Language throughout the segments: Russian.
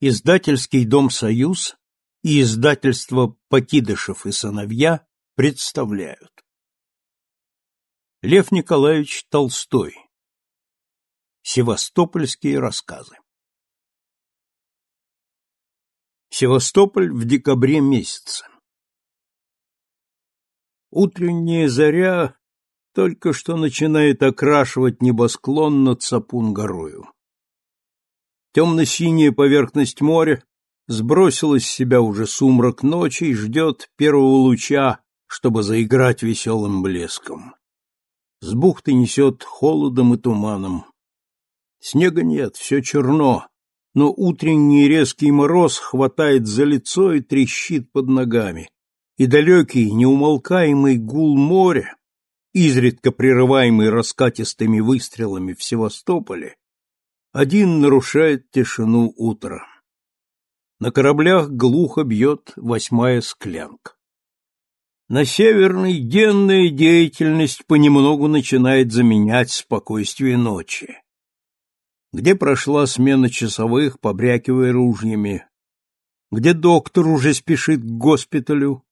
Издательский дом «Союз» и издательство «Покидышев и сыновья» представляют. Лев Николаевич Толстой. Севастопольские рассказы. Севастополь в декабре месяце. Утренняя заря только что начинает окрашивать небосклон над Сапун-горою. Темно-синяя поверхность моря сбросила с себя уже сумрак ночи и ждет первого луча, чтобы заиграть веселым блеском. С бухты несет холодом и туманом. Снега нет, все черно, но утренний резкий мороз хватает за лицо и трещит под ногами, и далекий, неумолкаемый гул моря, изредка прерываемый раскатистыми выстрелами в Севастополе, один нарушает тишину утра. На кораблях глухо бьет восьмая склянка. На северной денная деятельность понемногу начинает заменять спокойствие ночи. Где прошла смена часовых, побрякивая ружьями? Где доктор уже спешит к госпиталю?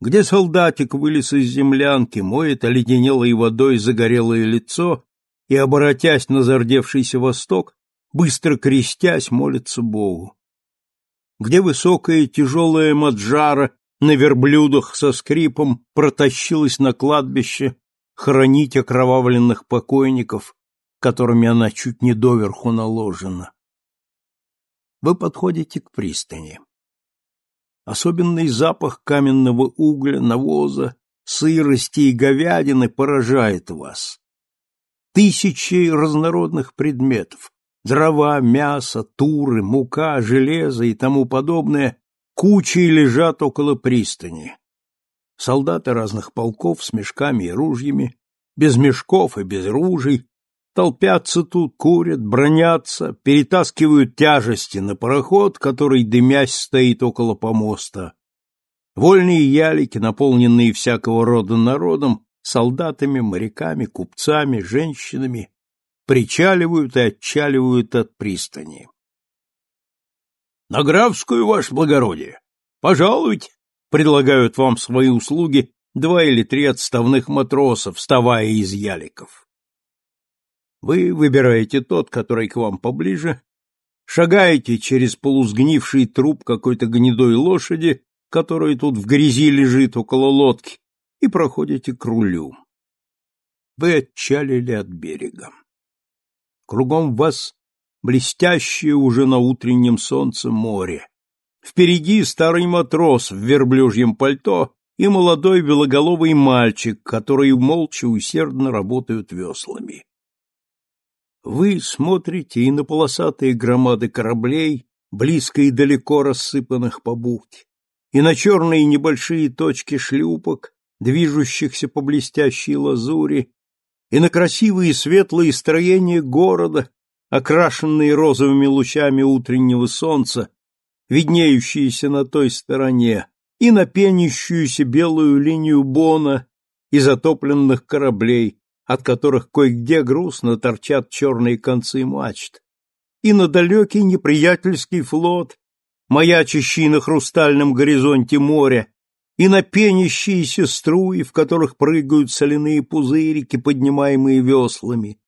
Где солдатик вылез из землянки, моет оледенелой водой загорелое лицо и, оборотясь на зардевшийся восток, быстро крестясь, молится Богу. Где высокая тяжелая маджара на верблюдах со скрипом протащилась на кладбище хоронить окровавленных покойников, которыми она чуть не доверху наложена. Вы подходите к пристани. Особенный запах каменного угля, навоза, сырости и говядины поражает вас. Тысячи разнородных предметов — дрова, мясо, туры, мука, железо и тому подобное — кучей лежат около пристани. Солдаты разных полков с мешками и ружьями, без мешков и без ружей, толпятся тут, курят, бронятся, перетаскивают тяжести на пароход, который, дымясь, стоит около помоста. Вольные ялики, наполненные всякого рода народом, солдатами, моряками, купцами, женщинами, причаливают и отчаливают от пристани. — На Графскую, ваше благородие! Пожалуйте! — предлагают вам свои услуги два или три отставных матроса, вставая из яликов. Вы выбираете тот, который к вам поближе, шагаете через полусгнивший труп какой-то гнедой лошади, которая тут в грязи лежит около лодки, и проходите к рулю. Вы отчалили от берега. Кругом вас блестящее уже на утреннем солнце море. Впереди старый матрос в верблюжьем пальто и молодой белоголовый мальчик, которые молча усердно работают веслами. Вы смотрите и на полосатые громады кораблей, близко и далеко рассыпанных по бухте, и на черные небольшие точки шлюпок, движущихся по блестящей лазури, и на красивые светлые строения города, окрашенные розовыми лучами утреннего солнца, виднеющиеся на той стороне, и на пенящуюся белую линию бона и затопленных кораблей, от которых кое-где грустно торчат черные концы мачт, и на далекий неприятельский флот, маячащий на хрустальном горизонте моря, и на пенящиеся струи, в которых прыгают соляные пузырики, поднимаемые веслами.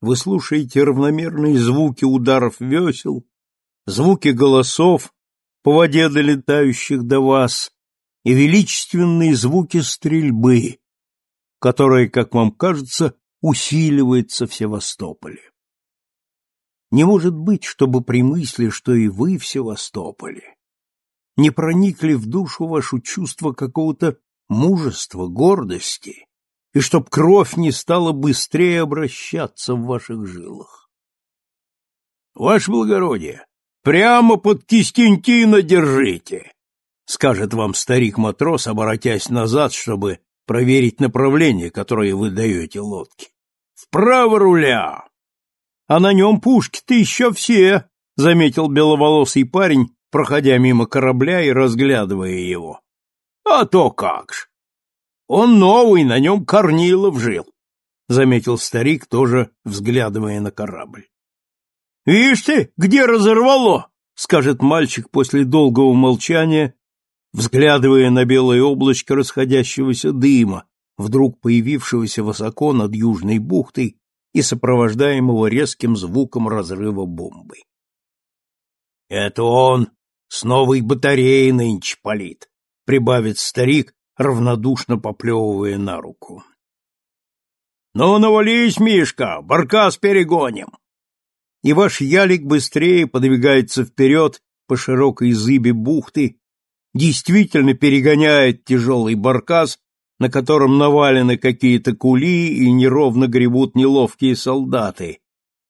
Вы слушаете равномерные звуки ударов весел, звуки голосов по воде долетающих до вас, и величественные звуки стрельбы, которое, как вам кажется, усиливается в Севастополе. Не может быть, чтобы при мысли, что и вы в Севастополе, не проникли в душу вашу чувство какого-то мужества, гордости, и чтоб кровь не стала быстрее обращаться в ваших жилах. Ваше благородие, прямо под Кистентина держите, скажет вам старик-матрос, оборотясь назад, чтобы проверить направление, которое вы даете лодке. Вправо руля! А на нем пушки-то еще все, — заметил беловолосый парень, проходя мимо корабля и разглядывая его. — А то как ж! Он новый, на нем Корнилов жил, — заметил старик, тоже взглядывая на корабль. — Вишь ты, где разорвало! скажет мальчик после долгого молчания, взглядывая на белое облачко расходящегося дыма, вдруг появившегося высоко над южной бухтой и сопровождаемого резким звуком разрыва бомбы. «Это он с новой батареей нынче палит», — прибавит старик, равнодушно поплевывая на руку. «Ну, навались, Мишка, баркас перегоним!» И ваш ялик быстрее подвигается вперед по широкой зыбе бухты, действительно перегоняет тяжелый баркас, на котором навалены какие-то кули и неровно гребут неловкие солдаты,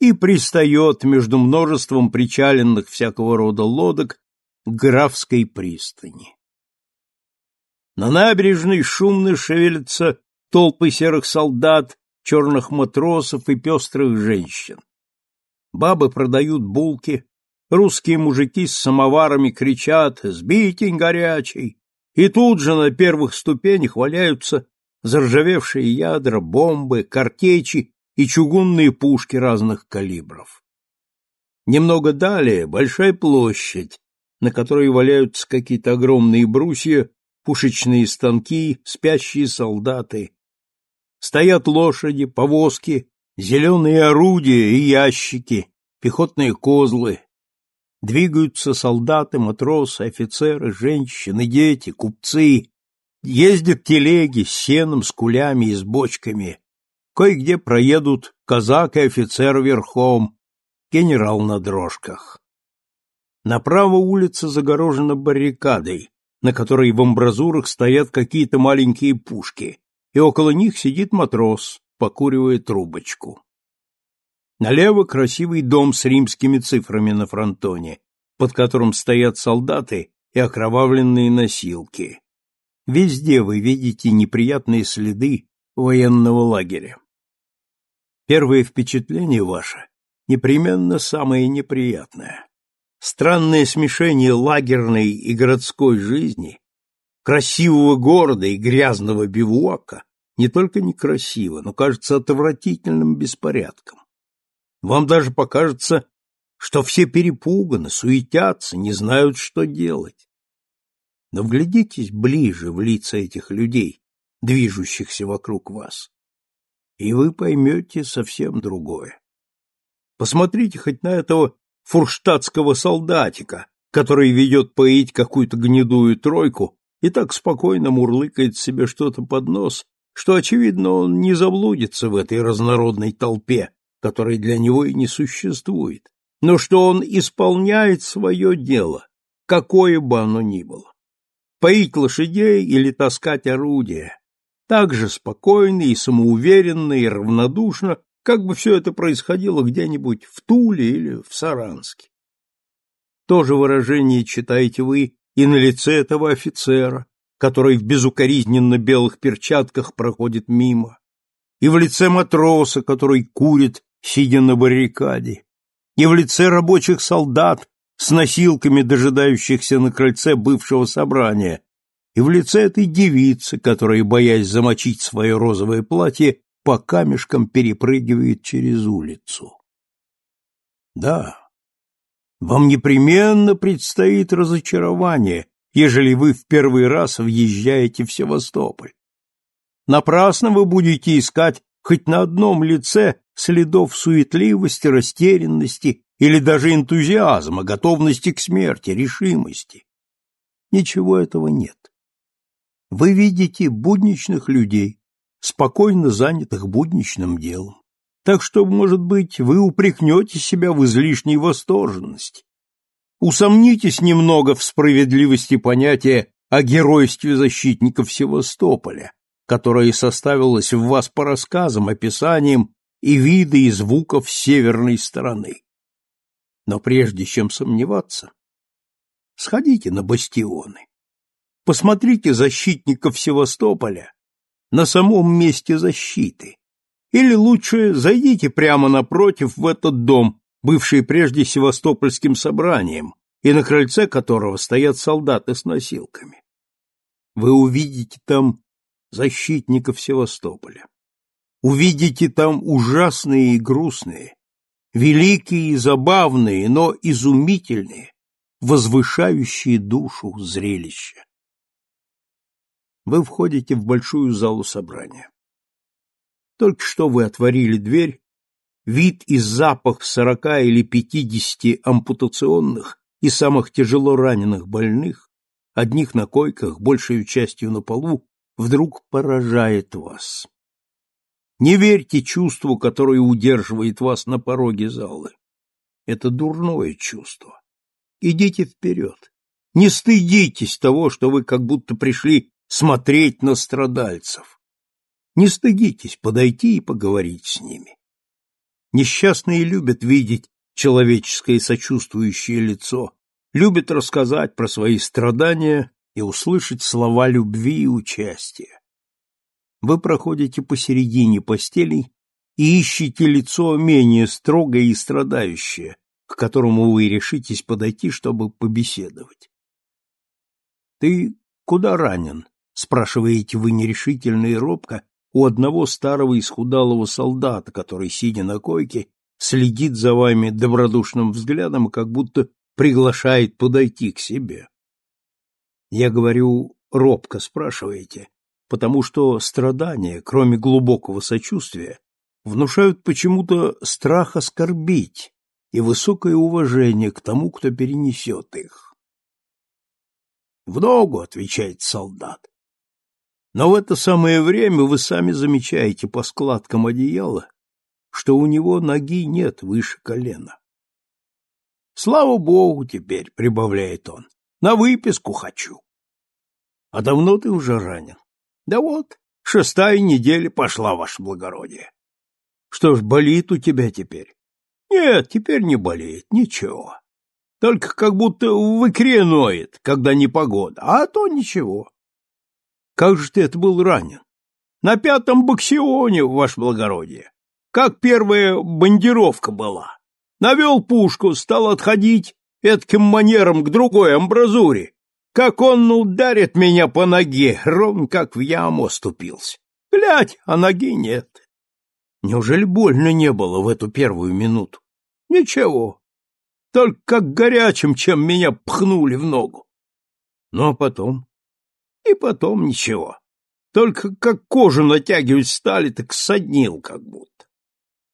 и пристает между множеством причаленных всякого рода лодок графской пристани. На набережной шумно шевелятся толпы серых солдат, черных матросов и пестрых женщин. Бабы продают булки, русские мужики с самоварами кричат «Сбитень горячий!» И тут же на первых ступенях валяются заржавевшие ядра, бомбы, картечи и чугунные пушки разных калибров. Немного далее большая площадь, на которой валяются какие-то огромные брусья, пушечные станки, спящие солдаты. Стоят лошади, повозки, зеленые орудия и ящики, пехотные козлы, Двигаются солдаты, матросы, офицеры, женщины, дети, купцы. Ездят телеги с сеном, с кулями и с бочками. Кое-где проедут казак и офицер верхом, генерал на дрожках. Направо улица загорожена баррикадой, на которой в амбразурах стоят какие-то маленькие пушки, и около них сидит матрос, покуривая трубочку. Налево красивый дом с римскими цифрами на фронтоне, под которым стоят солдаты и окровавленные носилки. Везде вы видите неприятные следы военного лагеря. Первое впечатление ваше непременно самое неприятное. Странное смешение лагерной и городской жизни, красивого города и грязного бивуака не только некрасиво, но кажется отвратительным беспорядком. Вам даже покажется, что все перепуганы, суетятся, не знают, что делать. Но вглядитесь ближе в лица этих людей, движущихся вокруг вас, и вы поймете совсем другое. Посмотрите хоть на этого фурштадтского солдатика, который ведет поить какую-то гнедую тройку и так спокойно мурлыкает себе что-то под нос, что, очевидно, он не заблудится в этой разнородной толпе, которой для него и не существует, но что он исполняет свое дело, какое бы оно ни было. Поить лошадей или таскать орудия, так же спокойно и самоуверенно и равнодушно, как бы все это происходило где-нибудь в Туле или в Саранске. То же выражение читаете вы и на лице этого офицера, который в безукоризненно белых перчатках проходит мимо, и в лице матроса, который курит сидя на баррикаде, и в лице рабочих солдат с носилками, дожидающихся на крыльце бывшего собрания, и в лице этой девицы, которая, боясь замочить свое розовое платье, по камешкам перепрыгивает через улицу. Да, вам непременно предстоит разочарование, ежели вы в первый раз въезжаете в Севастополь. Напрасно вы будете искать хоть на одном лице следов суетливости, растерянности или даже энтузиазма, готовности к смерти, решимости. Ничего этого нет. Вы видите будничных людей, спокойно занятых будничным делом. Так что, может быть, вы упрекнете себя в излишней восторженности. Усомнитесь немного в справедливости понятия о геройстве защитников Севастополя, которое составилось в вас по рассказам, описаниям и вида и звуков северной стороны. Но прежде чем сомневаться, сходите на бастионы. Посмотрите защитников Севастополя на самом месте защиты. Или лучше зайдите прямо напротив в этот дом, бывший прежде Севастопольским собранием, и на крыльце которого стоят солдаты с носилками. Вы увидите там защитников Севастополя. Увидите там ужасные и грустные, великие и забавные, но изумительные, возвышающее душу зрелище. Вы входите в большую залу собрания. Только что вы отворили дверь, вид и запах сорока или пятидесяти ампутационных и самых тяжело раненых больных, одних на койках, большей частью на полу, вдруг поражает вас. Не верьте чувству, которое удерживает вас на пороге залы. Это дурное чувство. Идите вперед. Не стыдитесь того, что вы как будто пришли смотреть на страдальцев. Не стыдитесь подойти и поговорить с ними. Несчастные любят видеть человеческое сочувствующее лицо, любят рассказать про свои страдания и услышать слова любви и участия. Вы проходите посередине постелей и ищете лицо менее строгое и страдающее, к которому вы решитесь подойти, чтобы побеседовать. «Ты куда ранен?» — спрашиваете вы нерешительно и робко у одного старого исхудалого солдата, который, сидя на койке, следит за вами добродушным взглядом и как будто приглашает подойти к себе. Я говорю, робко спрашиваете, потому что страдания, кроме глубокого сочувствия, внушают почему-то страх оскорбить и высокое уважение к тому, кто перенесет их. «В ногу», — отвечает солдат. Но в это самое время вы сами замечаете по складкам одеяла, что у него ноги нет выше колена. Слава богу теперь, — прибавляет он, — на выписку хочу. А давно ты уже ранен? Да вот, шестая неделя пошла, ваше благородие. Что ж, болит у тебя теперь? Нет, теперь не болеет, ничего. Только как будто в икре ноет, когда непогода, а то ничего. Как же ты это был ранен? На пятом боксионе, ваше благородие. Как первая бандировка была. Навел пушку, стал отходить этким манером к другой амбразуре. Как он ударит меня по ноге, ровно как в яму оступился. Глядь, а ноги нет. Неужели больно не было в эту первую минуту? Ничего. Только как горячим, чем меня пхнули в ногу. Ну, а потом? И потом ничего. Только как кожу натягивать стали, так соднил как будто.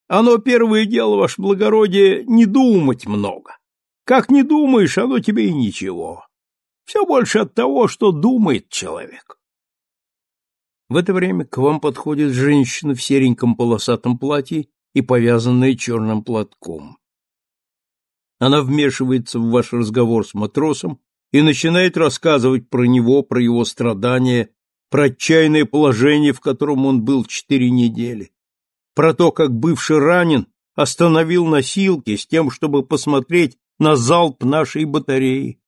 Оно первое дело, ваше благородие, не думать много. Как не думаешь, оно тебе и ничего. Все больше от того, что думает человек. В это время к вам подходит женщина в сереньком полосатом платье и повязанная черным платком. Она вмешивается в ваш разговор с матросом и начинает рассказывать про него, про его страдания, про отчаянное положение, в котором он был четыре недели, про то, как бывший ранен остановил носилки с тем, чтобы посмотреть на залп нашей батареи,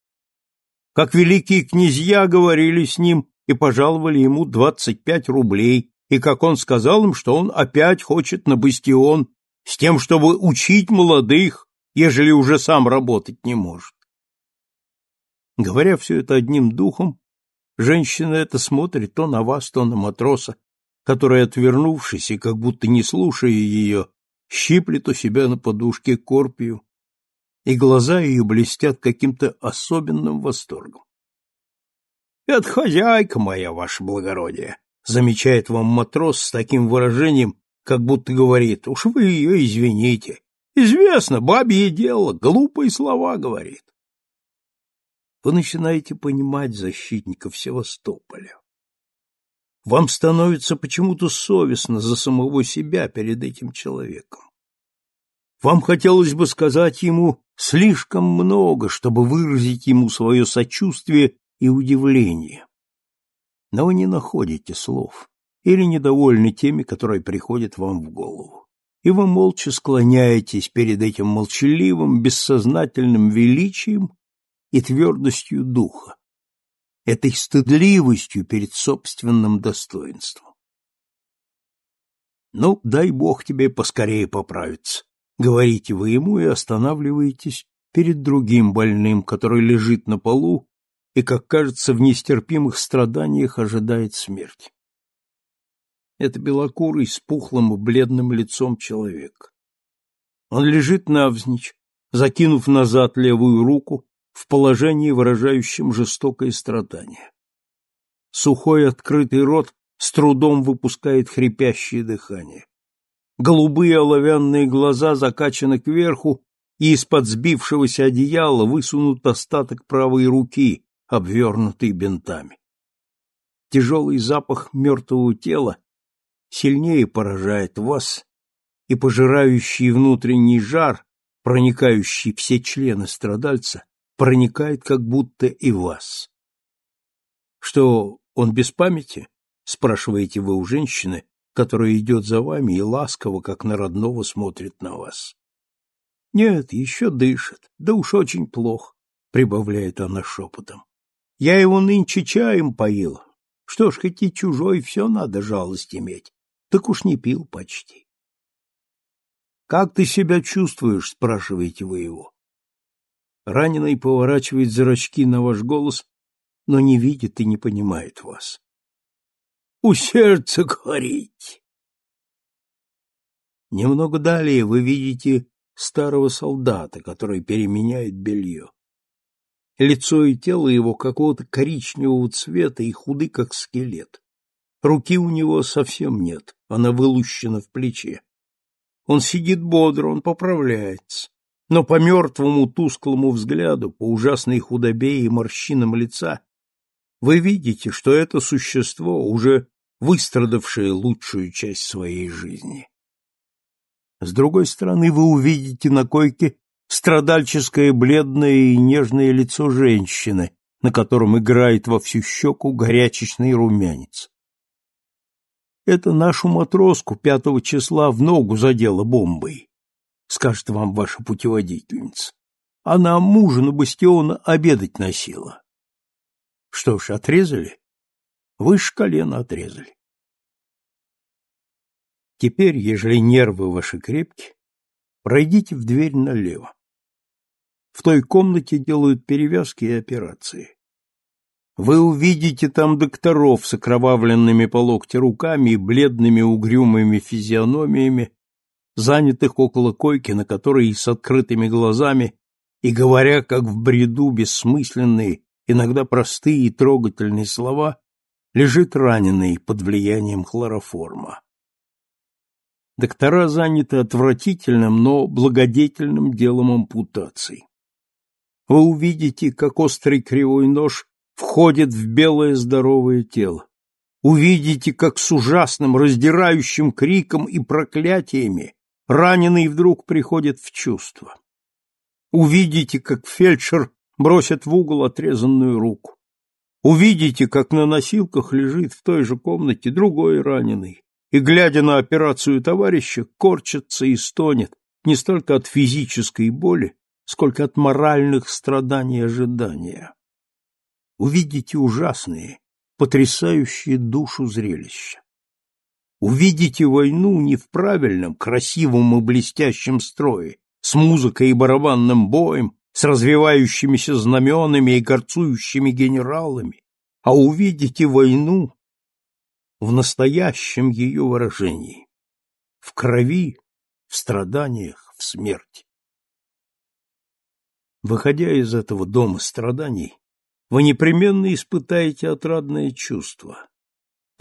как великие князья говорили с ним и пожаловали ему двадцать пять рублей, и как он сказал им, что он опять хочет на бастион, с тем, чтобы учить молодых, ежели уже сам работать не может. Говоря все это одним духом, женщина это смотрит то на вас, то на матроса, который, отвернувшись и как будто не слушая ее, щиплет у себя на подушке корпию, и глаза ее блестят каким-то особенным восторгом. — Это хозяйка моя, ваше благородие, — замечает вам матрос с таким выражением, как будто говорит, уж вы ее извините. Известно, бабье дело, глупые слова говорит. Вы начинаете понимать защитников Севастополя. Вам становится почему-то совестно за самого себя перед этим человеком. Вам хотелось бы сказать ему слишком много, чтобы выразить ему свое сочувствие и удивление. Но вы не находите слов или недовольны теми, которые приходят вам в голову. И вы молча склоняетесь перед этим молчаливым, бессознательным величием и твердостью духа, этой стыдливостью перед собственным достоинством. Ну, дай бог тебе поскорее поправиться, говорите вы ему и останавливаетесь перед другим больным, который лежит на полу и, как кажется, в нестерпимых страданиях ожидает смерти. Это белокурый с пухлым и бледным лицом человек. Он лежит навзничь, закинув назад левую руку, в положении, выражающем жестокое страдание. Сухой открытый рот с трудом выпускает хрипящее дыхание. Голубые оловянные глаза закачаны кверху, и из-под сбившегося одеяла высунут остаток правой руки, обвернутый бинтами. Тяжелый запах мертвого тела сильнее поражает вас, и пожирающий внутренний жар, проникающий все члены страдальца, проникает как будто и вас. Что, он без памяти? Спрашиваете вы у женщины, которая идет за вами и ласково, как на родного, смотрит на вас. Нет, еще дышит, да уж очень плохо, прибавляет она шепотом. Я его нынче чаем поила. Что ж, хоть и чужой, все надо жалость иметь так уж не пил почти. «Как ты себя чувствуешь?» — спрашиваете вы его. Раненый поворачивает зрачки на ваш голос, но не видит и не понимает вас. «У сердца горить!» Немного далее вы видите старого солдата, который переменяет белье. Лицо и тело его какого-то коричневого цвета и худы, как скелет. Руки у него совсем нет, она вылущена в плече. Он сидит бодро, он поправляется, но по мертвому тусклому взгляду, по ужасной худобе и морщинам лица, вы видите, что это существо, уже выстрадавшее лучшую часть своей жизни. С другой стороны, вы увидите на койке страдальческое бледное и нежное лицо женщины, на котором играет во всю щеку горячечный румянец. Это нашу матроску пятого числа в ногу задела бомбой, скажет вам ваша путеводительница. Она мужа на бастиона обедать носила. Что ж, отрезали? Выше колена отрезали. Теперь, ежели нервы ваши крепки, пройдите в дверь налево. В той комнате делают перевязки и операции. Вы увидите там докторов с окровавленными по локте руками и бледными угрюмыми физиономиями, занятых около койки, на которой с открытыми глазами и говоря, как в бреду, бессмысленные, иногда простые и трогательные слова, лежит раненый под влиянием хлороформа. Доктора заняты отвратительным, но благодетельным делом ампутаций. Вы увидите, как острый кривой нож входит в белое здоровое тело. Увидите, как с ужасным, раздирающим криком и проклятиями раненый вдруг приходит в чувство. Увидите, как фельдшер бросит в угол отрезанную руку. Увидите, как на носилках лежит в той же комнате другой раненый, и, глядя на операцию товарища, корчится и стонет не столько от физической боли, сколько от моральных страданий ожидания увидите ужасные, потрясающие душу зрелища. Увидите войну не в правильном, красивом и блестящем строе, с музыкой и барабанным боем, с развивающимися знаменами и горцующими генералами, а увидите войну в настоящем ее выражении, в крови, в страданиях, в смерти. Выходя из этого дома страданий, вы непременно испытаете отрадное чувство.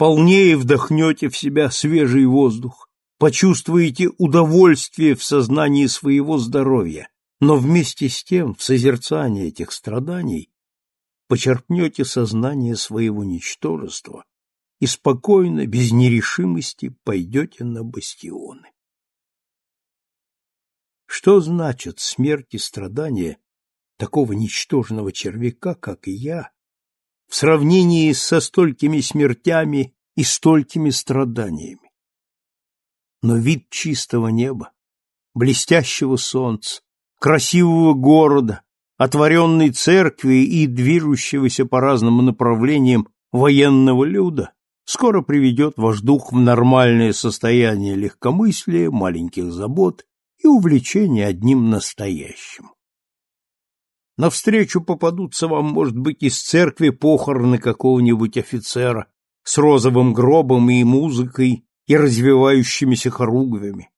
Полнее вдохнете в себя свежий воздух, почувствуете удовольствие в сознании своего здоровья, но вместе с тем в созерцании этих страданий почерпнете сознание своего ничтожества и спокойно, без нерешимости, пойдете на бастионы. Что значит смерть и страдания такого ничтожного червяка, как и я, в сравнении со столькими смертями и столькими страданиями. Но вид чистого неба, блестящего солнца, красивого города, отворенной церкви и движущегося по разным направлениям военного люда скоро приведет ваш дух в нормальное состояние легкомыслия, маленьких забот и увлечения одним настоящим. Навстречу попадутся вам, может быть, из церкви похороны какого-нибудь офицера с розовым гробом и музыкой и развивающимися хоругвями.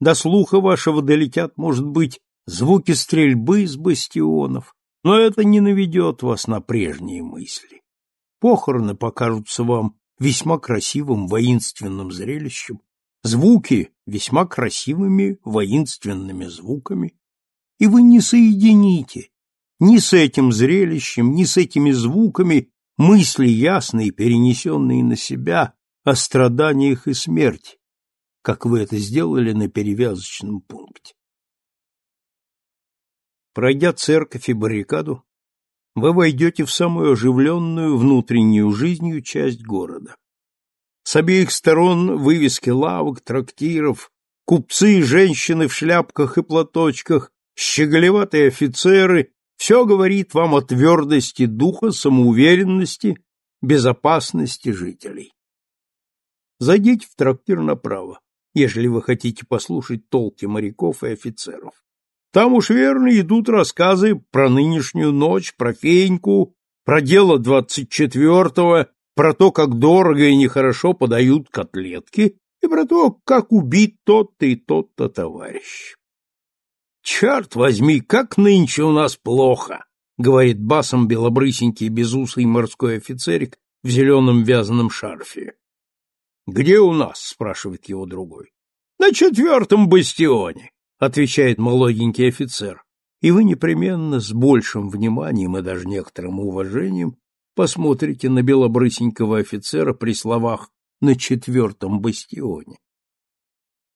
До слуха вашего долетят, может быть, звуки стрельбы из бастионов, но это не наведет вас на прежние мысли. Похороны покажутся вам весьма красивым воинственным зрелищем, звуки весьма красивыми воинственными звуками, и вы не соедините ни с этим зрелищем, ни с этими звуками мысли ясные, перенесенные на себя о страданиях и смерти, как вы это сделали на перевязочном пункте. Пройдя церковь и баррикаду, вы войдете в самую оживленную внутреннюю жизнью часть города. С обеих сторон вывески лавок, трактиров, купцы женщины в шляпках и платочках, щеголеватые офицеры — все говорит вам о твердости духа, самоуверенности, безопасности жителей. Зайдите в трактир направо, ежели вы хотите послушать толки моряков и офицеров. Там уж верно идут рассказы про нынешнюю ночь, про феньку, про дело двадцать четвертого, про то, как дорого и нехорошо подают котлетки, и про то, как убит тот-то и тот-то товарищ. «Черт возьми, как нынче у нас плохо!» — говорит басом белобрысенький безусый морской офицерик в зеленом вязаном шарфе. «Где у нас?» — спрашивает его другой. «На четвертом бастионе отвечает молоденький офицер, и вы непременно с большим вниманием и даже некоторым уважением посмотрите на белобрысенького офицера при словах «на четвертом бастионе».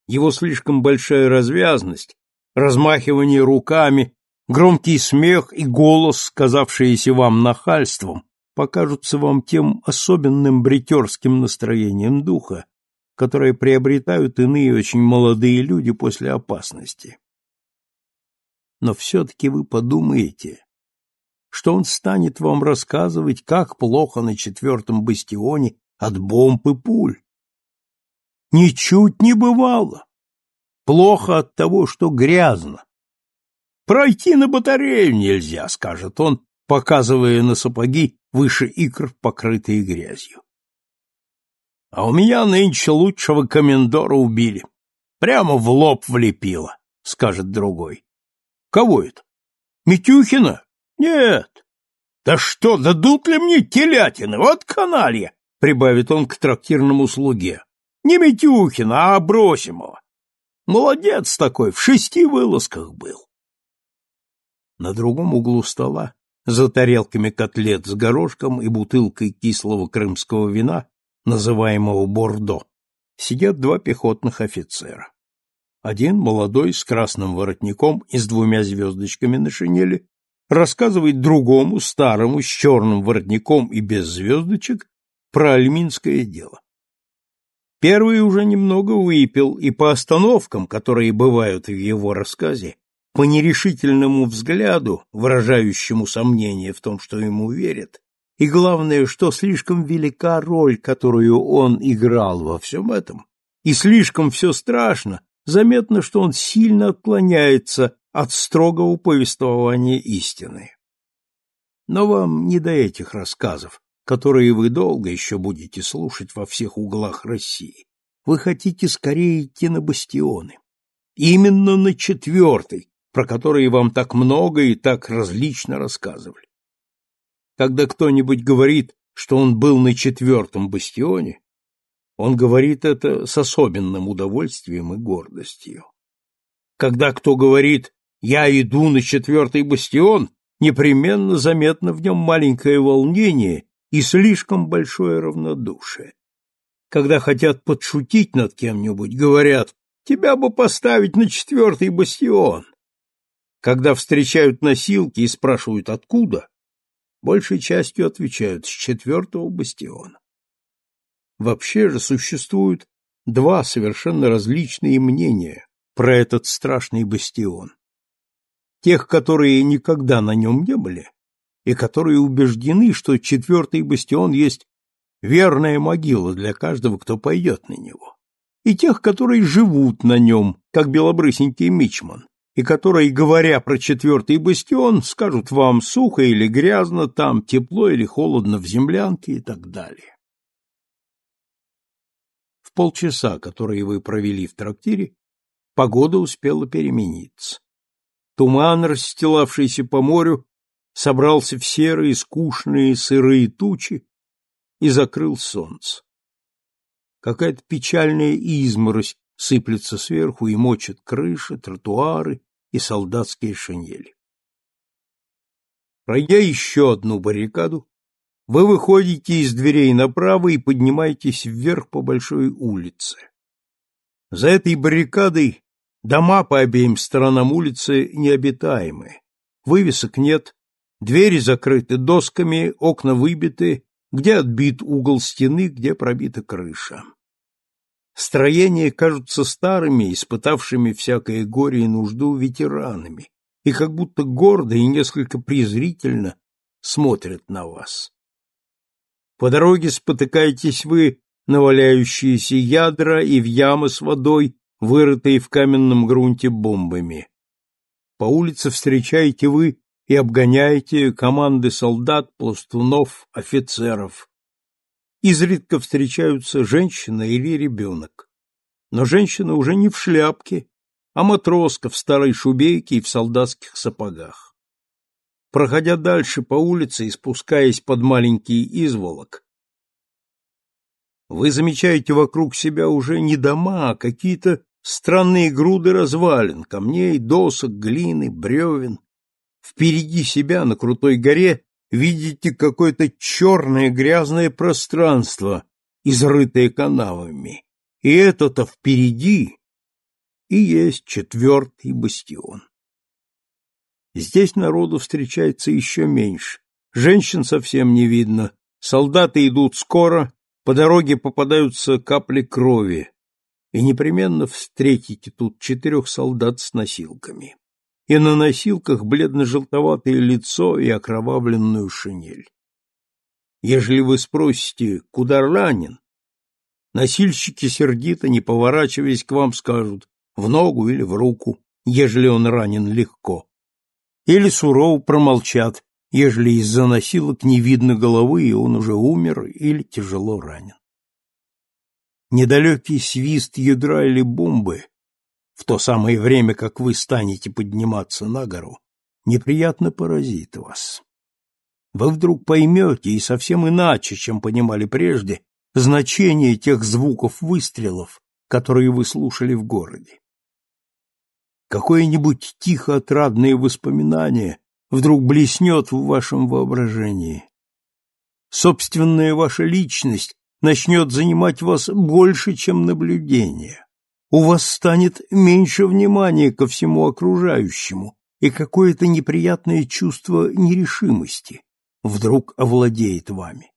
Его слишком большая развязность, размахивание руками, громкий смех и голос, казавшиеся вам нахальством, покажутся вам тем особенным бритерским настроением духа, которые приобретают иные очень молодые люди после опасности. Но все-таки вы подумаете, что он станет вам рассказывать, как плохо на четвертом бастионе от бомб и пуль. Ничуть не бывало. Плохо от того, что грязно. Пройти на батарею нельзя, скажет он, показывая на сапоги выше икр, покрытые грязью. А у меня нынче лучшего комендора убили. Прямо в лоб влепило, скажет другой. Кого это? Митюхина? Нет. Да что, дадут ли мне телятины? Вот каналья, прибавит он к трактирному слуге. Не Митюхина, а Абросимова. Молодец такой, в шести вылазках был. На другом углу стола, за тарелками котлет с горошком и бутылкой кислого крымского вина, называемого Бордо, сидят два пехотных офицера. Один, молодой, с красным воротником и с двумя звездочками на шинели, рассказывает другому, старому, с черным воротником и без звездочек, про альминское дело. Первый уже немного выпил, и по остановкам, которые бывают в его рассказе, по нерешительному взгляду, выражающему сомнение в том, что ему верят, и главное, что слишком велика роль, которую он играл во всем этом, и слишком все страшно, заметно, что он сильно отклоняется от строгого повествования истины. Но вам не до этих рассказов, которые вы долго еще будете слушать во всех углах России. Вы хотите скорее идти на бастионы. Именно на четвертый, про который вам так много и так различно рассказывали. Когда кто-нибудь говорит, что он был на четвертом бастионе, он говорит это с особенным удовольствием и гордостью. Когда кто говорит «я иду на четвертый бастион», непременно заметно в нем маленькое волнение и слишком большое равнодушие. Когда хотят подшутить над кем-нибудь, говорят «тебя бы поставить на четвертый бастион». Когда встречают носилки и спрашивают «откуда?», большей частью отвечают с четвертого бастиона. Вообще же существуют два совершенно различные мнения про этот страшный бастион. Тех, которые никогда на нем не были, и которые убеждены, что четвертый бастион есть верная могила для каждого, кто пойдет на него, и тех, которые живут на нем, как белобрысенький мичман, и которые, говоря про четвертый бастион, скажут вам сухо или грязно там, тепло или холодно в землянке и так далее. В полчаса, которые вы провели в трактире, погода успела перемениться. Туман, расстилавшийся по морю, собрался в серые, скучные, сырые тучи и закрыл солнце. Какая-то печальная изморозь сыплется сверху и мочит крыши, тротуары и солдатские шинели. Пройдя еще одну баррикаду, вы выходите из дверей направо и поднимаетесь вверх по большой улице. За этой баррикадой дома по обеим сторонам улицы необитаемы, вывесок нет, двери закрыты досками, окна выбиты, где отбит угол стены, где пробита крыша. Строения кажутся старыми, испытавшими всякое горе и нужду ветеранами, и как будто гордо и несколько презрительно смотрят на вас. По дороге спотыкаетесь вы на валяющиеся ядра и в ямы с водой, вырытые в каменном грунте бомбами. По улице встречаете вы и обгоняете команды солдат, пластунов, офицеров, Изредка встречаются женщина или ребенок. Но женщина уже не в шляпке, а матроска в старой шубейке и в солдатских сапогах. Проходя дальше по улице и спускаясь под маленький изволок, вы замечаете вокруг себя уже не дома, а какие-то странные груды развалин, камней, досок, глины, бревен. Впереди себя на крутой горе видите какое-то черное грязное пространство, изрытое канавами, и это-то впереди и есть четвертый бастион. Здесь народу встречается еще меньше, женщин совсем не видно, солдаты идут скоро, по дороге попадаются капли крови, и непременно встретите тут четырех солдат с носилками и на носилках бледно-желтоватое лицо и окровавленную шинель. Ежели вы спросите, куда ранен, носильщики сердито, не поворачиваясь к вам, скажут в ногу или в руку, ежели он ранен легко. Или сурово промолчат, ежели из-за носилок не видно головы, и он уже умер или тяжело ранен. Недалекий свист ядра или бомбы в то самое время, как вы станете подниматься на гору, неприятно поразит вас. Вы вдруг поймете, и совсем иначе, чем понимали прежде, значение тех звуков выстрелов, которые вы слушали в городе. Какое-нибудь тихо-отрадное воспоминание вдруг блеснет в вашем воображении. Собственная ваша личность начнет занимать вас больше, чем наблюдение у вас станет меньше внимания ко всему окружающему, и какое-то неприятное чувство нерешимости вдруг овладеет вами.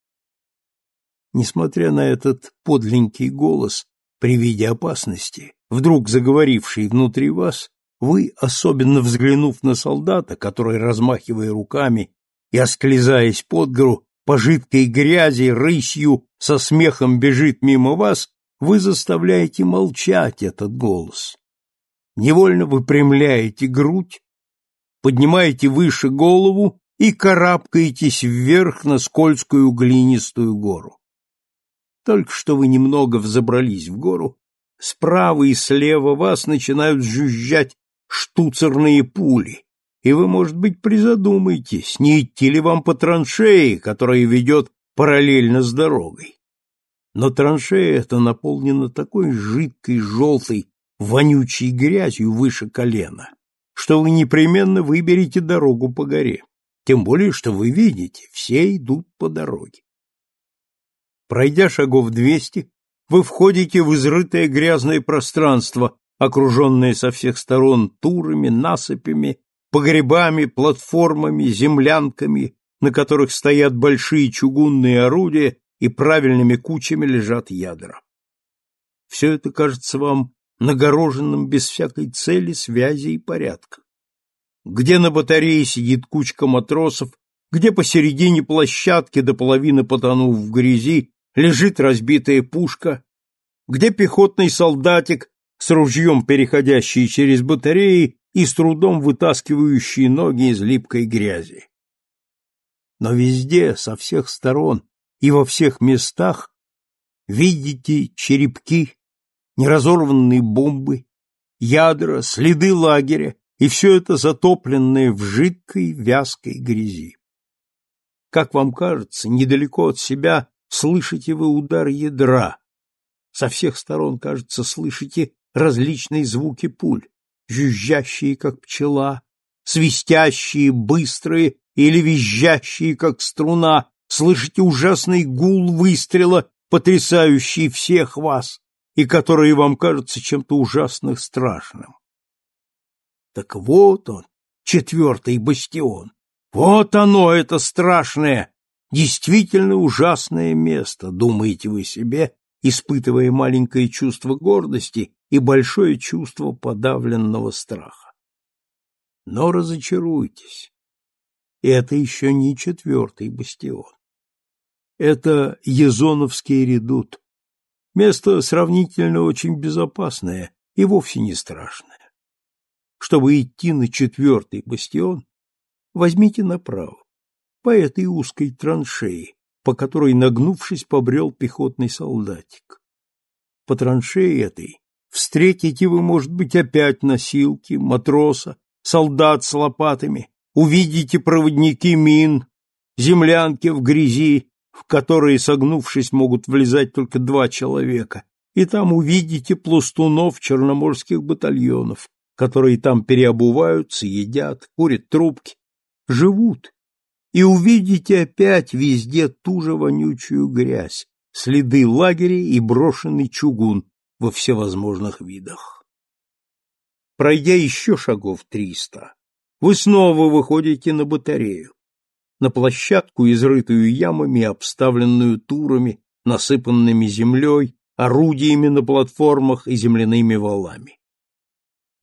Несмотря на этот подленький голос при виде опасности, вдруг заговоривший внутри вас, вы, особенно взглянув на солдата, который, размахивая руками и осклизаясь под гору, по жидкой грязи рысью со смехом бежит мимо вас, вы заставляете молчать этот голос. Невольно выпрямляете грудь, поднимаете выше голову и карабкаетесь вверх на скользкую глинистую гору. Только что вы немного взобрались в гору, справа и слева вас начинают жужжать штуцерные пули, и вы, может быть, призадумаетесь, не идти ли вам по траншее, которая ведет параллельно с дорогой но траншея эта наполнена такой жидкой, желтой, вонючей грязью выше колена, что вы непременно выберете дорогу по горе, тем более, что вы видите, все идут по дороге. Пройдя шагов двести, вы входите в изрытое грязное пространство, окруженное со всех сторон турами, насыпями, погребами, платформами, землянками, на которых стоят большие чугунные орудия и правильными кучами лежат ядра. Все это кажется вам нагороженным без всякой цели, связи и порядка. Где на батарее сидит кучка матросов, где посередине площадки до половины потонув в грязи, лежит разбитая пушка, где пехотный солдатик с ружьем, переходящий через батареи и с трудом вытаскивающий ноги из липкой грязи. Но везде, со всех сторон, и во всех местах видите черепки, неразорванные бомбы, ядра, следы лагеря и все это затопленное в жидкой вязкой грязи. Как вам кажется, недалеко от себя слышите вы удар ядра. Со всех сторон, кажется, слышите различные звуки пуль, жужжащие, как пчела, свистящие, быстрые или визжащие, как струна, слышите ужасный гул выстрела, потрясающий всех вас, и который вам кажется чем-то ужасно страшным. Так вот он, четвертый бастион. Вот оно, это страшное, действительно ужасное место, думаете вы себе, испытывая маленькое чувство гордости и большое чувство подавленного страха. Но разочаруйтесь, это еще не четвертый бастион. Это Езоновский редут. Место сравнительно очень безопасное и вовсе не страшное. Чтобы идти на четвертый бастион, возьмите направо, по этой узкой траншеи, по которой, нагнувшись, побрел пехотный солдатик. По траншеи этой встретите вы, может быть, опять носилки, матроса, солдат с лопатами, увидите проводники мин, землянки в грязи, в которые, согнувшись, могут влезать только два человека, и там увидите пластунов черноморских батальонов, которые там переобуваются, едят, курят трубки, живут, и увидите опять везде ту же вонючую грязь, следы лагеря и брошенный чугун во всевозможных видах. Пройдя еще шагов триста, вы снова выходите на батарею, на площадку, изрытую ямами, обставленную турами, насыпанными землей, орудиями на платформах и земляными валами.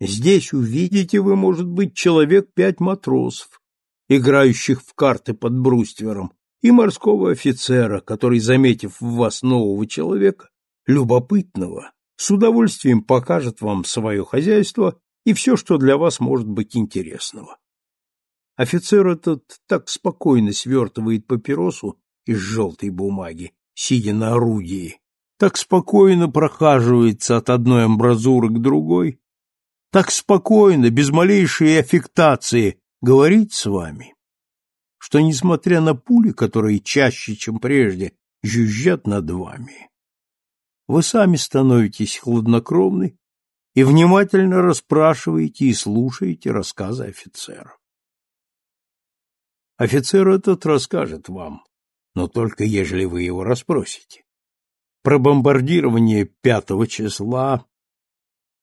Здесь увидите вы, может быть, человек пять матросов, играющих в карты под бруствером, и морского офицера, который, заметив в вас нового человека, любопытного, с удовольствием покажет вам свое хозяйство и все, что для вас может быть интересного. Офицер этот так спокойно свертывает папиросу из желтой бумаги, сидя на орудии, так спокойно прохаживается от одной амбразуры к другой, так спокойно, без малейшей аффектации, говорит с вами, что, несмотря на пули, которые чаще, чем прежде, жужжат над вами, вы сами становитесь хладнокровны и внимательно расспрашиваете и слушаете рассказы офицера. Офицер этот расскажет вам, но только ежели вы его расспросите. Про бомбардирование пятого числа,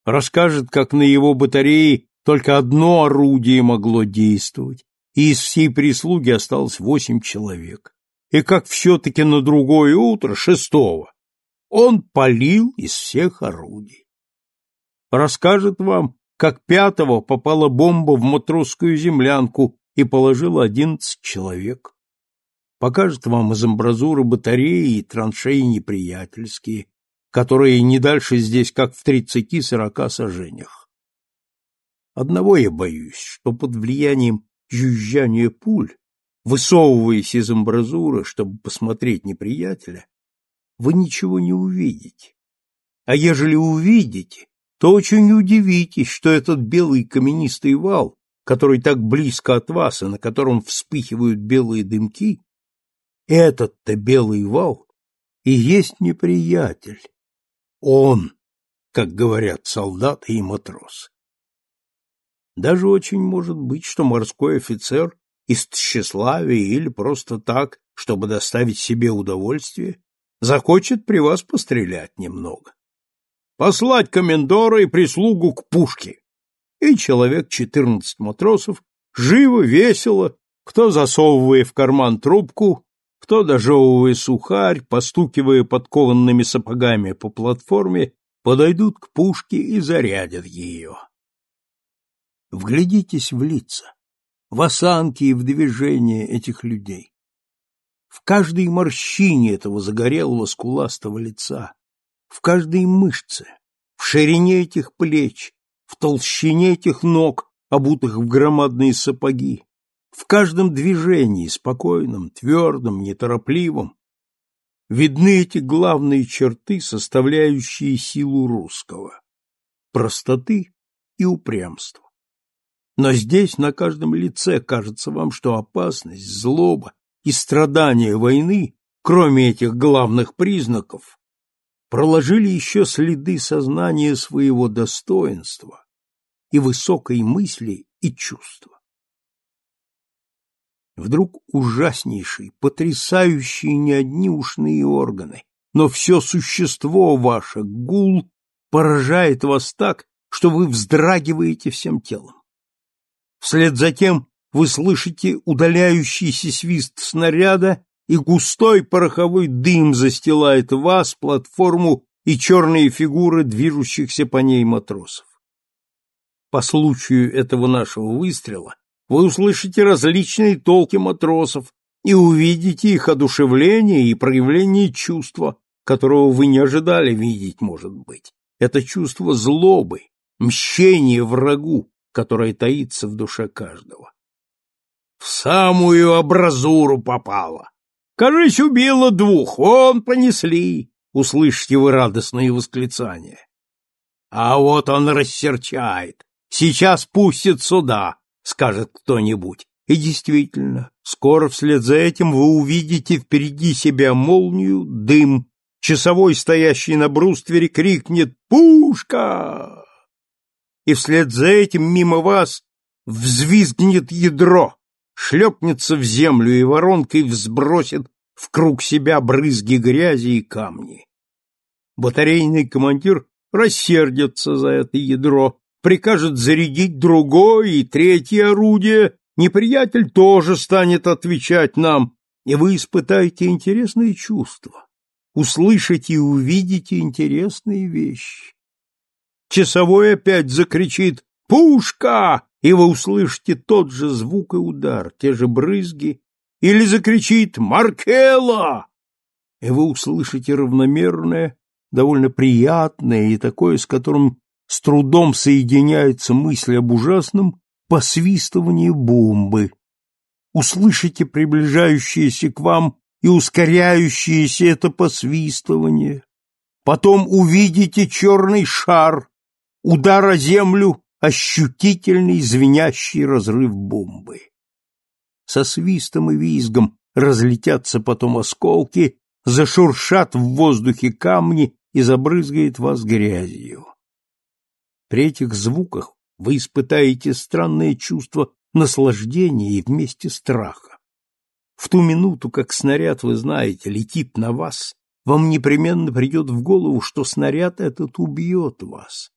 расскажет, как на его батарее только одно орудие могло действовать, и из всей прислуги осталось восемь человек, и как все-таки на другое утро, шестого, он палил из всех орудий. Расскажет вам, как пятого попала бомба в матросскую землянку и положила одиннадцать человек. Покажет вам из амбразуры батареи и траншеи неприятельские, которые не дальше здесь, как в тридцати-сорока сажениях. Одного я боюсь, что под влиянием жужжания пуль, высовываясь из амбразуры, чтобы посмотреть неприятеля, вы ничего не увидите. А ежели увидите, то очень удивитесь, что этот белый каменистый вал, который так близко от вас и на котором вспыхивают белые дымки, этот-то белый вал и есть неприятель, он, как говорят солдаты и матросы. Даже очень может быть, что морской офицер из тщеславия или просто так, чтобы доставить себе удовольствие, захочет при вас пострелять немного. Послать комендора и прислугу к пушке. И человек четырнадцать матросов живо, весело, кто засовывая в карман трубку, кто, дожевывая сухарь, постукивая подкованными сапогами по платформе, подойдут к пушке и зарядят ее. Вглядитесь в лица, в осанки и в движения этих людей. В каждой морщине этого загорелого скуластого лица, в каждой мышце, в ширине этих плеч, в толщине этих ног, обутых в громадные сапоги, в каждом движении, спокойном, твердом, неторопливом, видны эти главные черты, составляющие силу русского — простоты и упрямства. Но здесь на каждом лице кажется вам, что опасность, злоба и страдания войны, кроме этих главных признаков, проложили еще следы сознания своего достоинства и высокой мысли и чувства. Вдруг ужаснейший, потрясающий не одни ушные органы, но все существо ваше, гул, поражает вас так, что вы вздрагиваете всем телом. Вслед за тем вы слышите удаляющийся свист снаряда, и густой пороховой дым застилает вас, платформу и черные фигуры движущихся по ней матросов. По случаю этого нашего выстрела вы услышите различные толки матросов и увидите их одушевление и проявление чувства, которого вы не ожидали видеть, может быть. Это чувство злобы, мщения врагу, которое таится в душе каждого. В самую абразуру попало. Кажись, убило двух, он понесли, услышите вы радостные восклицания. А вот он рассерчает, сейчас пустит сюда, скажет кто-нибудь. И действительно, скоро вслед за этим вы увидите впереди себя молнию, дым, часовой, стоящий на бруствере, крикнет «Пушка!» И вслед за этим мимо вас взвизгнет ядро, шлепнется в землю и воронкой взбросит в круг себя брызги грязи и камни. Батарейный командир рассердится за это ядро, прикажет зарядить другое и третье орудие, неприятель тоже станет отвечать нам, и вы испытаете интересные чувства, услышите и увидите интересные вещи. Часовой опять закричит «Пушка!» И вы услышите тот же звук и удар, те же брызги, или закричит «Маркела!» и вы услышите равномерное, довольно приятное и такое, с которым с трудом соединяется мысль об ужасном посвистывании бомбы. Услышите приближающееся к вам и ускоряющееся это посвистывание. Потом увидите черный шар, удар о землю, ощутительный звенящий разрыв бомбы. Со свистом и визгом разлетятся потом осколки, зашуршат в воздухе камни и забрызгает вас грязью. При этих звуках вы испытаете странное чувство наслаждения и вместе страха. В ту минуту, как снаряд, вы знаете, летит на вас, вам непременно придет в голову, что снаряд этот убьет вас.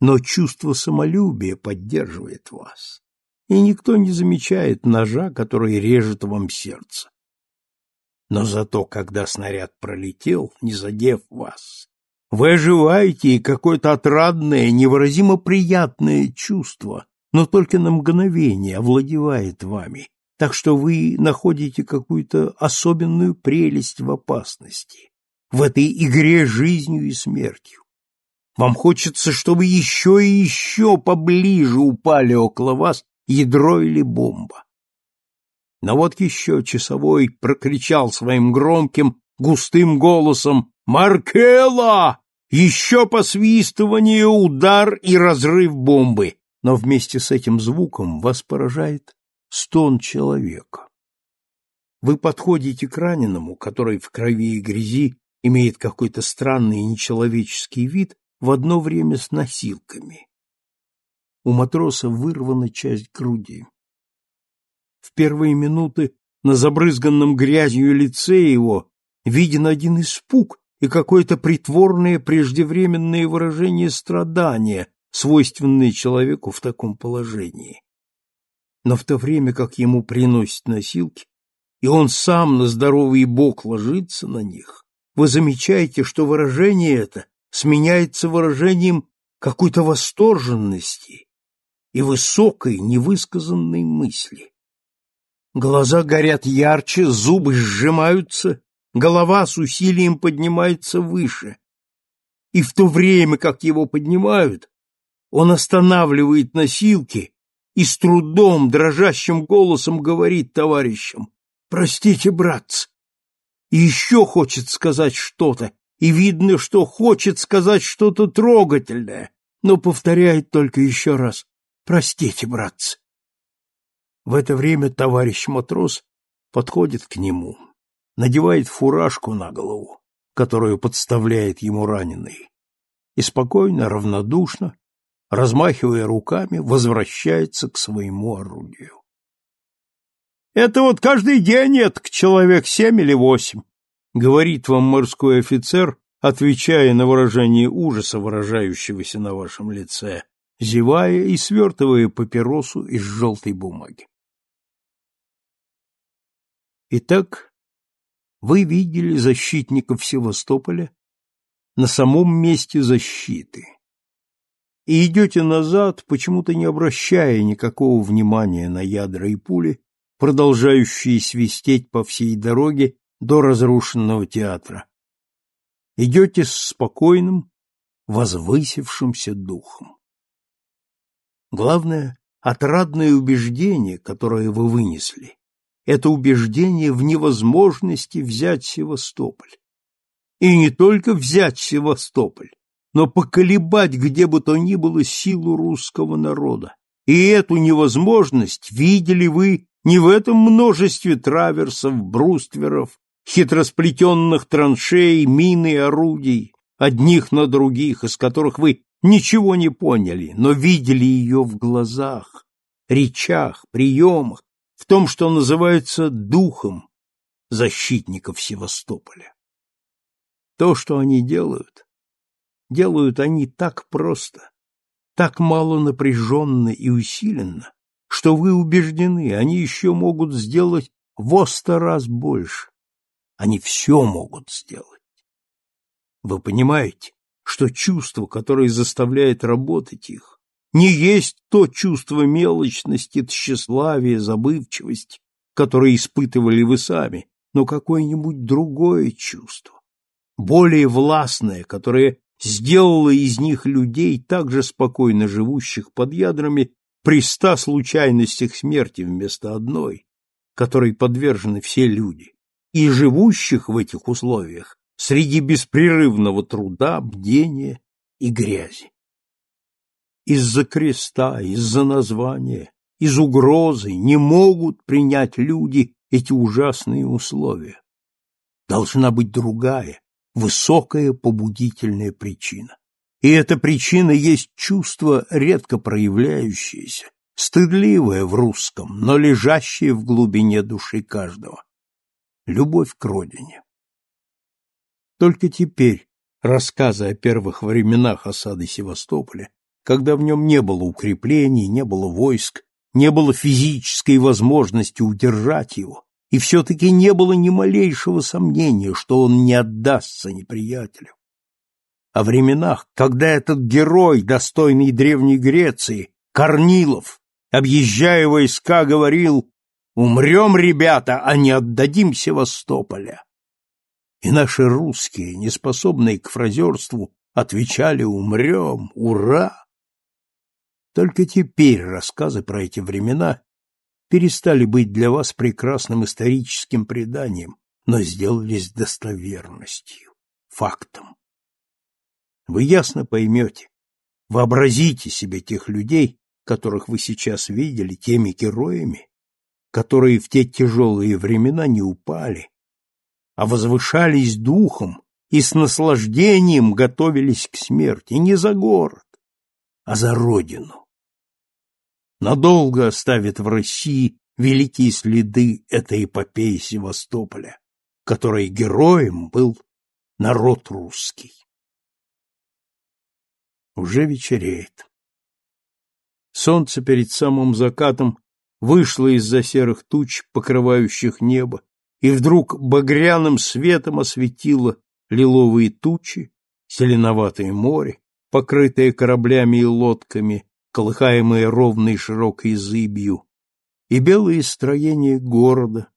Но чувство самолюбия поддерживает вас, и никто не замечает ножа, который режет вам сердце. Но зато, когда снаряд пролетел, не задев вас, вы оживаете, и какое-то отрадное, невыразимо приятное чувство, но только на мгновение овладевает вами, так что вы находите какую-то особенную прелесть в опасности, в этой игре жизнью и смертью. Вам хочется, чтобы еще и еще поближе упали около вас ядро или бомба. Но вот еще часовой прокричал своим громким, густым голосом «Маркела! Еще посвистывание, удар и разрыв бомбы!» Но вместе с этим звуком вас поражает стон человека. Вы подходите к раненому, который в крови и грязи имеет какой-то странный нечеловеческий вид, в одно время с носилками. У матроса вырвана часть груди. В первые минуты на забрызганном грязью лице его виден один испуг и какое-то притворное преждевременное выражение страдания, свойственное человеку в таком положении. Но в то время, как ему приносят носилки, и он сам на здоровый бок ложится на них, вы замечаете, что выражение это сменяется выражением какой-то восторженности и высокой невысказанной мысли. Глаза горят ярче, зубы сжимаются, голова с усилием поднимается выше. И в то время, как его поднимают, он останавливает носилки и с трудом, дрожащим голосом говорит товарищам, «Простите, братцы!» И еще хочет сказать что-то, и видно, что хочет сказать что-то трогательное, но повторяет только еще раз Простите, братцы. В это время товарищ матрос подходит к нему, надевает фуражку на голову, которую подставляет ему раненый, и спокойно, равнодушно, размахивая руками, возвращается к своему орудию. Это вот каждый день это человек семь или восемь, говорит вам морской офицер, отвечая на выражение ужаса, выражающегося на вашем лице, зевая и свертывая папиросу из желтой бумаги. Итак, вы видели защитников Севастополя на самом месте защиты и идете назад, почему-то не обращая никакого внимания на ядра и пули, продолжающие свистеть по всей дороге до разрушенного театра. Идете с спокойным, возвысившимся духом. Главное — отрадное убеждение, которое вы вынесли, это убеждение в невозможности взять Севастополь. И не только взять Севастополь, но поколебать где бы то ни было силу русского народа. И эту невозможность видели вы не в этом множестве траверсов, брустверов, хитросплетенных траншей, мин и орудий, одних на других, из которых вы ничего не поняли, но видели ее в глазах, речах, приемах, в том, что называется духом защитников Севастополя. То, что они делают, делают они так просто, так мало напряженно и усиленно, что вы убеждены, они еще могут сделать во сто раз больше. Они все могут сделать. Вы понимаете, что чувство, которое заставляет работать их, не есть то чувство мелочности, тщеславия, забывчивости, которое испытывали вы сами, но какое-нибудь другое чувство, более властное, которое сделало из них людей, так же спокойно живущих под ядрами, при ста случайностях смерти вместо одной, которой подвержены все люди, и живущих в этих условиях среди беспрерывного труда, бдения и грязи из-за креста, из-за названия, из угрозы не могут принять люди эти ужасные условия. Должна быть другая, высокая побудительная причина. И эта причина есть чувство, редко проявляющееся, стыдливое в русском, но лежащее в глубине души каждого. Любовь к родине. Только теперь рассказы о первых временах осады Севастополя когда в нем не было укреплений, не было войск, не было физической возможности удержать его, и все-таки не было ни малейшего сомнения, что он не отдастся неприятелю. О временах, когда этот герой, достойный Древней Греции, Корнилов, объезжая войска, говорил «Умрем, ребята, а не отдадим Севастополя». И наши русские, неспособные к фразерству, отвечали «Умрем, ура!» Только теперь рассказы про эти времена перестали быть для вас прекрасным историческим преданием, но сделались достоверностью, фактом. Вы ясно поймете, вообразите себе тех людей, которых вы сейчас видели, теми героями, которые в те тяжелые времена не упали, а возвышались духом и с наслаждением готовились к смерти не за город, а за родину. Надолго оставит в России великие следы этой эпопеи Севастополя, которой героем был народ русский. Уже вечереет. Солнце перед самым закатом вышло из-за серых туч, покрывающих небо, и вдруг багряным светом осветило лиловые тучи, зеленоватое море, покрытое кораблями и лодками, колыхаемые ровной широкой зыбью, и белые строения города,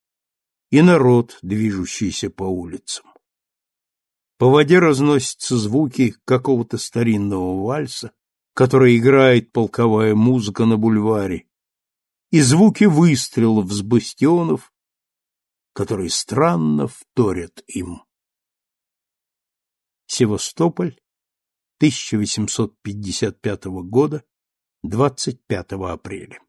и народ, движущийся по улицам. По воде разносятся звуки какого-то старинного вальса, который играет полковая музыка на бульваре, и звуки выстрелов с бастионов, которые странно вторят им. Севастополь, 1855 года, 25 апреля.